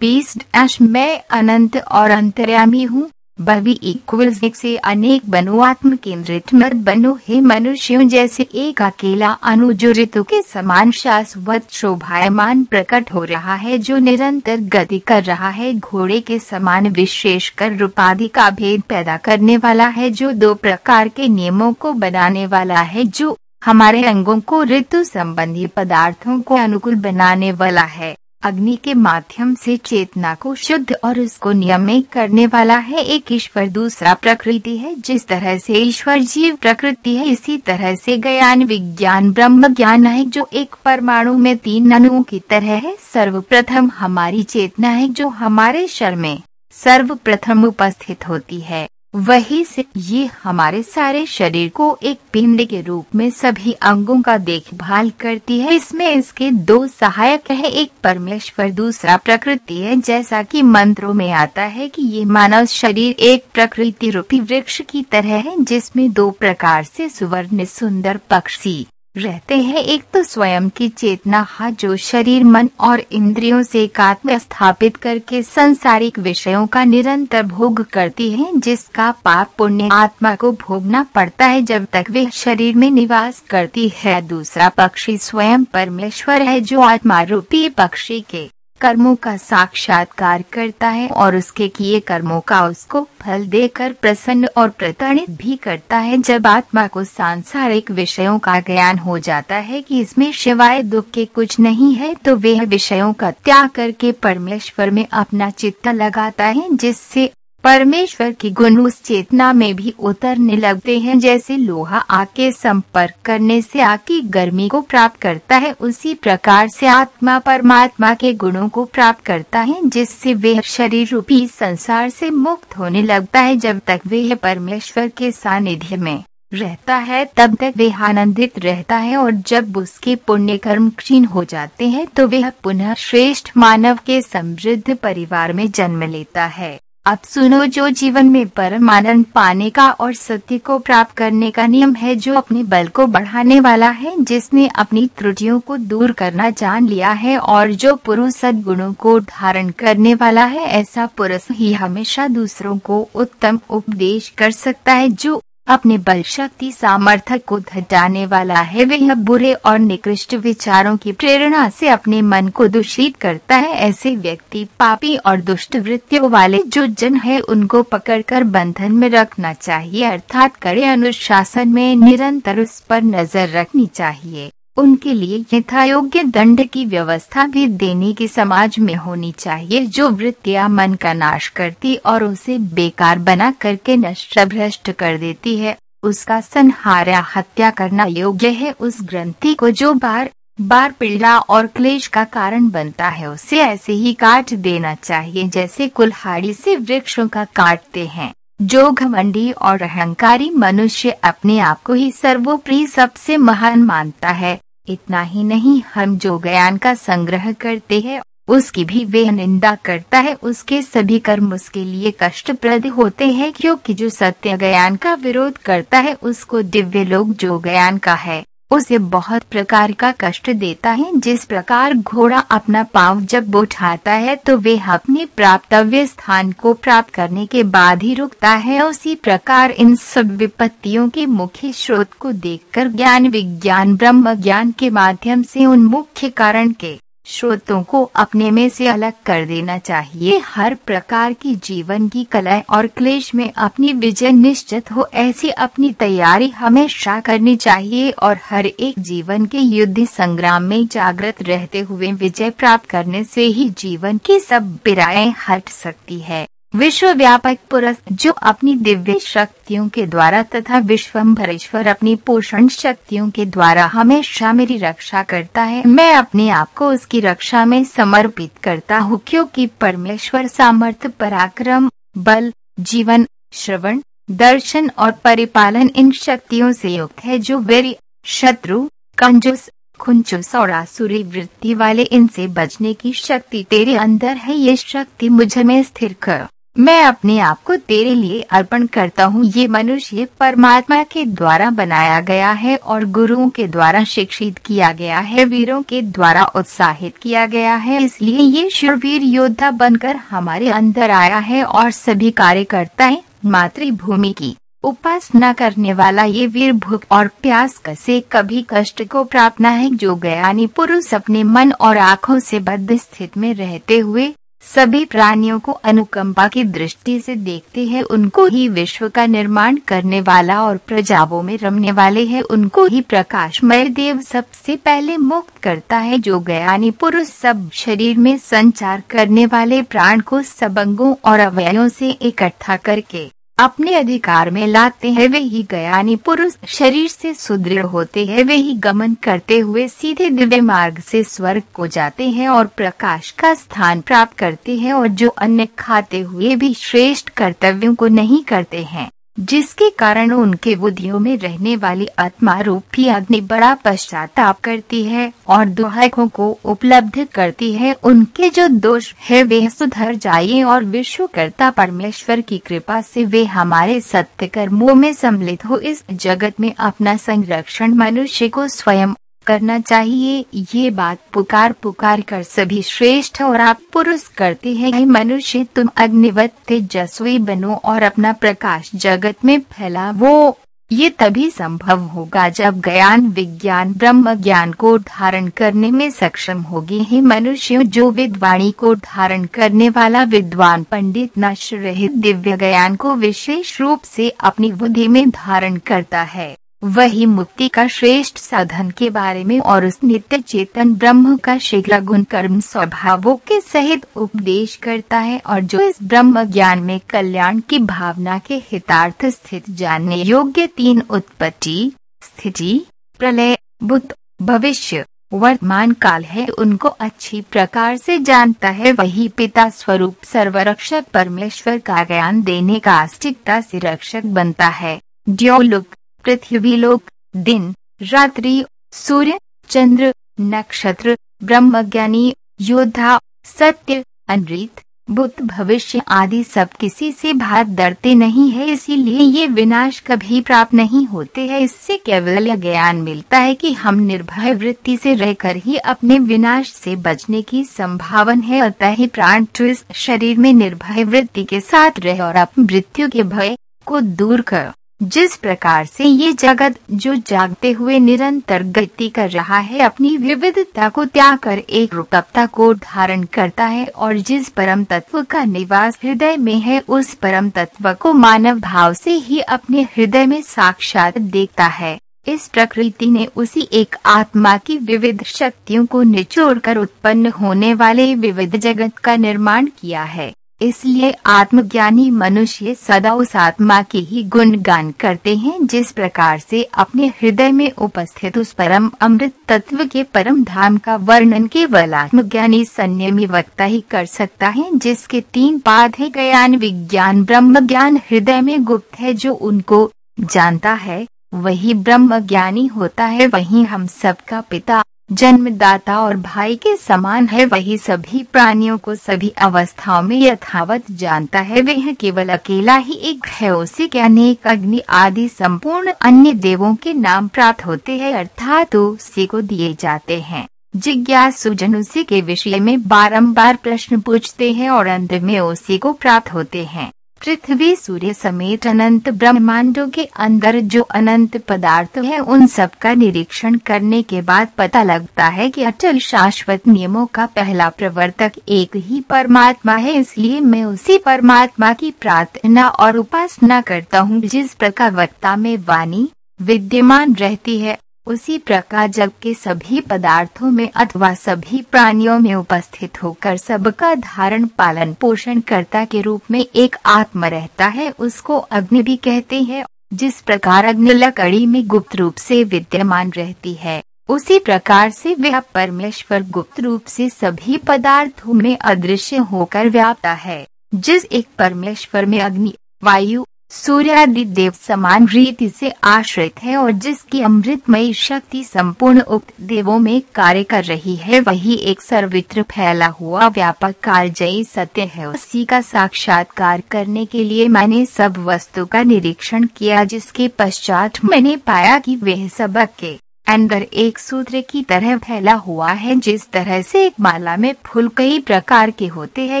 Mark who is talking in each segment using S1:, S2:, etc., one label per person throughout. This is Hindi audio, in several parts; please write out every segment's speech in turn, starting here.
S1: बीस डैश मैं अनंत और अंतर्यामी हूँ। बवी इक्वल्स एक से अनेक बनो आत्म केंद्रित मत बनो हे मनुष्यों जैसे एक अकेला अणु जो ऋतु के समान शाश्वत शोभायमान प्रकट हो रहा है, जो निरंतर गति कर रहा है, घोड़े के समान विशेषकर रूपाधि का भेद पैदा करने वाला है, जो दो प्रकार के नियमों को बनाने वाला है, जो हमारे अंगों को ऋतु संबंधी पदार्थों को अनुकूल बनाने वाला है। अग्नि के माध्यम से चेतना को शुद्ध और उसको नियमित करने वाला है। एक ईश्वर दूसरा प्रकृति है, जिस तरह से ईश्वर जीव प्रकृति है, इसी तरह से ज्ञान विज्ञान ब्रह्म ज्ञान है, जो एक परमाणु में तीन अणुओं की तरह है। सर्वप्रथम हमारी चेतना है, जो हमारे शर में सर्वप्रथम उपस्थित होती है। वही से ये हमारे सारे शरीर को एक पिंड के रूप में सभी अंगों का देखभाल करती है। इसमें इसके दो सहायक है। एक परमेश्वर, दूसरा प्रकृति है। जैसा कि मंत्रों में आता है कि ये मानव शरीर एक प्रकृति रूपी वृक्ष की तरह है, जिसमें दो प्रकार से सुवर्ण, सुंदर पक्षी। रहते हैं। एक तो स्वयं की चेतना, है, जो शरीर, मन और इंद्रियों से एकात्म स्थापित करके संसारिक विषयों का निरंतर भोग करती है, जिसका पाप पुण्य आत्मा को भोगना पड़ता है जब तक वे शरीर में निवास करती है। दूसरा पक्षी स्वयं परमेश्वर है, जो आत्मा रूपी पक्षी के कर्मों का साक्षात्कार करता है और उसके किए कर्मों का उसको फल देकर प्रसन्न और प्रताड़ित भी करता है। जब आत्मा को सांसारिक विषयों का ज्ञान हो जाता है कि इसमें शिवाय दुख के कुछ नहीं है तो वह विषयों का त्याग करके परमेश्वर में अपना चित्त लगाता है, जिससे परमेश्वर की गुण उस चेतना में भी उतरने लगते हैं जैसे लोहा आके संपर्क करने से आग की गर्मी को प्राप्त करता है। उसी प्रकार से आत्मा परमात्मा के गुणों को प्राप्त करता है, जिससे वह शरीर रूपी संसार से मुक्त होने लगता है। जब तक वह परमेश्वर के सानिध्य में रहता है, तब तक वह आनंदित रहता है और जब उसके पुण्य कर्म क्षीण हो जाते हैं तो वह पुनः श्रेष्ठ मानव के समृद्ध परिवार में जन्म लेता है। अब सुनो, जो जीवन में परमानंद पाने का और सत्य को प्राप्त करने का नियम है, जो अपने बल को बढ़ाने वाला है, जिसने अपनी त्रुटियों को दूर करना जान लिया है, और जो पुरुष सदगुणों को धारण करने वाला है, ऐसा पुरुष ही हमेशा दूसरों को उत्तम उपदेश कर सकता है, जो अपने बल शक्ति सामर्थ्य को घटाने वाला है। वह बुरे और निकृष्ट विचारों की प्रेरणा से अपने मन को दूषित करता है। ऐसे व्यक्ति, पापी और दुष्ट वृत्तियों वाले जो जन है, उनको पकड़कर बंधन में रखना चाहिए। अर्थात कड़े अनुशासन में निरंतर उस पर नज़र रखनी चाहिए। उनके लिए यथा योग्य दंड की व्यवस्था भी देने की समाज में होनी चाहिए, जो वृत्तियाँ मन का नाश करती और उसे बेकार बना करके नष्ट भ्रष्ट कर देती है, उसका संहार या हत्या करना योग्य है। उस ग्रंथि को जो बार बार पीड़ा और क्लेश का कारण बनता है, उसे ऐसे ही काट देना चाहिए, जैसे कुल्हाड़ी से वृक्षों का काटते हैं। जो घमंडी और अहंकारी मनुष्य अपने आप को ही सर्वोप्रिय सबसे महान मानता है। इतना ही नहीं, हम जो ज्ञान का संग्रह करते हैं, उसकी भी वे निंदा करता है। उसके सभी कर्म उसके लिए कष्टप्रद होते हैं, क्योंकि जो सत्य ज्ञान का विरोध करता है, उसको दिव्य लोग जो ज्ञान का है। उसे बहुत प्रकार का कष्ट देता है। जिस प्रकार घोड़ा अपना पाँव जब उठाता है तो वे अपने प्राप्तव्य स्थान को प्राप्त करने के बाद ही रुकता है। उसी प्रकार इन सब विपत्तियों के मुख्य स्रोत को देखकर ज्ञान विज्ञान ब्रह्म ज्ञान के माध्यम से उन मुख्य कारण के स्रोतों को अपने में से अलग कर देना चाहिए। हर प्रकार की जीवन की कला और क्लेश में अपनी विजय निश्चित हो, ऐसी अपनी तैयारी हमेशा करनी चाहिए और हर एक जीवन के युद्ध संग्राम में जागृत रहते हुए विजय प्राप्त करने से ही जीवन की सब बिराए हट सकती है। विश्व व्यापक पुरुष जो अपनी दिव्य शक्तियों के द्वारा तथा विश्वम्भरेश्वर अपनी पोषण शक्तियों के द्वारा हमेशा मेरी रक्षा करता है, मैं अपने आप को उसकी रक्षा में समर्पित करता हूँ, क्योंकि परमेश्वर सामर्थ्य, पराक्रम, बल, जीवन, श्रवण, दर्शन और परिपालन इन शक्तियों से युक्त है, जो वेरी शत्रु, कंजूस, खुंचुस और आसुरी वृत्ति वाले इनसे बचने की शक्ति तेरे अंदर है, ये शक्ति मुझमें स्थिर कर मैं अपने आप को तेरे लिए अर्पण करता हूँ। ये मनुष्य परमात्मा के द्वारा बनाया गया है और गुरुओं के द्वारा शिक्षित किया गया है। वीरों के द्वारा उत्साहित किया गया है। इसलिए ये शुरवीर योद्धा बनकर हमारे अंदर आया है और सभी कार्यकर्ताएँ मातृभूमि की उपासना करने वाला ये वीर भूख और प्यास से कभी कष्ट को प्राप्त न है। जो ज्ञानी पुरुष अपने मन और आँखों से बद्ध स्थित में रहते हुए सभी प्राणियों को अनुकंपा की दृष्टि से देखते हैं। उनको ही विश्व का निर्माण करने वाला और प्रजावों में रमने वाले हैं। उनको ही प्रकाशमय देव सबसे पहले मुक्त करता है जो ज्ञानी पुरुष सब शरीर में संचार करने वाले प्राण को सबंगों और अवयों से इकट्ठा करके। अपने अधिकार में लाते हैं, वे ही ज्ञानी पुरुष शरीर से सुदृढ़ होते हैं, वे ही गमन करते हुए सीधे दिव्य मार्ग से स्वर्ग को जाते हैं और प्रकाश का स्थान प्राप्त करते हैं और जो अन्य खाते हुए भी श्रेष्ठ कर्तव्यों को नहीं करते हैं। जिसके कारण उनके बुद्धियों में रहने वाली आत्मा रूपी अग्नि बड़ा पश्चाताप करती है और दुहकों को उपलब्ध करती है। उनके जो दोष है, वे सुधर जाइए और विश्वकर्ता परमेश्वर की कृपा से वे हमारे सत्य कर्मों में सम्मिलित हो। इस जगत में अपना संरक्षण मनुष्य को स्वयं करना चाहिए। ये बात पुकार पुकार कर सभी श्रेष्ठ और आप पुरुष करते हैं। मनुष्य, तुम अग्निवत तेजस्वी बनो और अपना प्रकाश जगत में फैला वो ये तभी संभव होगा जब ज्ञान, विज्ञान, ब्रह्म ज्ञान को धारण करने में सक्षम होगी। ही मनुष्य, जो विद्वाणी को धारण करने वाला विद्वान पंडित नश रहित दिव्य ज्ञान को विशेष रूप से अपनी बुद्धि में धारण करता है। वही मुक्ति का श्रेष्ठ साधन के बारे में और उस नित्य चेतन ब्रह्म का शीघ्र गुण कर्म स्वभावों के सहित उपदेश करता है और जो इस ब्रह्म ज्ञान में कल्याण की भावना के हितार्थ स्थित जानने योग्य तीन उत्पत्ति, स्थिति, प्रलय, बुद्ध, भविष्य, वर्तमान काल है, उनको अच्छी प्रकार से जानता है। वही पिता स्वरूप सर्वरक्षक परमेश्वर का ज्ञान देने का आस्तिकता से रक्षक बनता है। ड्योलुक पृथ्वी लोक, दिन, रात्रि, सूर्य, चंद्र, नक्षत्र, ब्रह्मज्ञानी, योद्धा, सत्य, अनृत, बुद्ध, भविष्य आदि सब किसी से भात डरते नहीं है, इसीलिए ये विनाश कभी प्राप्त नहीं होते हैं। इससे केवल यह ज्ञान मिलता है कि हम निर्भय वृत्ति से रहकर ही अपने विनाश से बचने की संभावना है, अतः ही प्राण ट्विस्ट शरीर में निर्भय वृत्ति के साथ रहे और अपनी मृत्यु के भय को दूर कर। जिस प्रकार से ये जगत, जो जागते हुए निरंतर गति कर रहा है, अपनी विविधता को त्याग कर एक रूपता को धारण करता है और जिस परम तत्व का निवास हृदय में है, उस परम तत्व को मानव भाव से ही अपने हृदय में साक्षात देखता है। इस प्रकृति ने उसी एक आत्मा की विविध शक्तियों को निचोड़कर उत्पन्न होने वाले विविध जगत का निर्माण किया है। इसलिए आत्मज्ञानी मनुष्य सदा उस आत्मा के ही गुणगान करते हैं, जिस प्रकार से अपने हृदय में उपस्थित उस परम अमृत तत्व के परम धाम का वर्णन केवल आत्मज्ञानी संयमी वक्ता ही कर सकता है, जिसके तीन पाद है, ज्ञान विज्ञान, ब्रह्म ज्ञान, हृदय में गुप्त है, जो उनको जानता है, वही ब्रह्म ज्ञानी होता है, वही हम सबका पिता। जन्मदाता और भाई के समान है। वही सभी प्राणियों को सभी अवस्थाओं में यथावत जानता है। वह केवल अकेला ही एक है। उसी के अनेक अग्नि आदि संपूर्ण अन्य देवों के नाम प्राप्त होते हैं अर्थात उसी को दिए जाते हैं। जिज्ञासु जन उसी के विषय में बारंबार प्रश्न पूछते हैं और अंत में उसी को प्राप्त होते हैं। पृथ्वी सूर्य समेत अनंत ब्रह्मांडों के अंदर जो अनंत पदार्थ है, उन सब का निरीक्षण करने के बाद पता लगता है कि अटल शाश्वत नियमों का पहला प्रवर्तक एक ही परमात्मा है, इसलिए मैं उसी परमात्मा की प्रार्थना और उपासना करता हूँ, जिस प्रकार वक्ता में वाणी विद्यमान रहती है। उसी प्रकार जब के सभी पदार्थों में अथवा सभी प्राणियों में उपस्थित होकर सबका धारण पालन पोषण करता के रूप में एक आत्मा रहता है, उसको अग्नि भी कहते हैं, जिस प्रकार अग्नि लकड़ी में गुप्त रूप से विद्यमान रहती है, उसी प्रकार से वह परमेश्वर गुप्त रूप से सभी पदार्थों में अदृश्य होकर व्याप्ता है, जिस एक परमेश्वर में अग्नि, वायु सूर्यादि देव समान रीति से आश्रित है और जिसकी अमृतमयी शक्ति संपूर्ण उक्त देवों में कार्य कर रही है, वही एक सर्वित्र फैला हुआ व्यापक कालजयी सत्य है। उसी का साक्षात्कार करने के लिए मैंने सब वस्तु का निरीक्षण किया, जिसके पश्चात मैंने पाया कि वह सबक के अंदर एक सूत्र की तरह फैला हुआ है जिस तरह से एक माला में फूल कई प्रकार के होते हैं।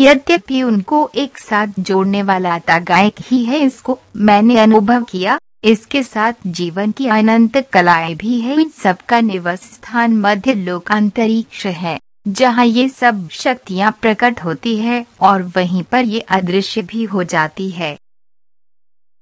S1: यद्यपि उनको एक साथ जोड़ने वाला तागायक ही है, इसको मैंने अनुभव किया। इसके साथ जीवन की अनंत कलाएँ भी है। इन सबका निवास स्थान मध्य लोक अंतरिक्ष है, जहाँ ये सब शक्तियाँ प्रकट होती है और वहीं पर ये अदृश्य भी हो जाती है।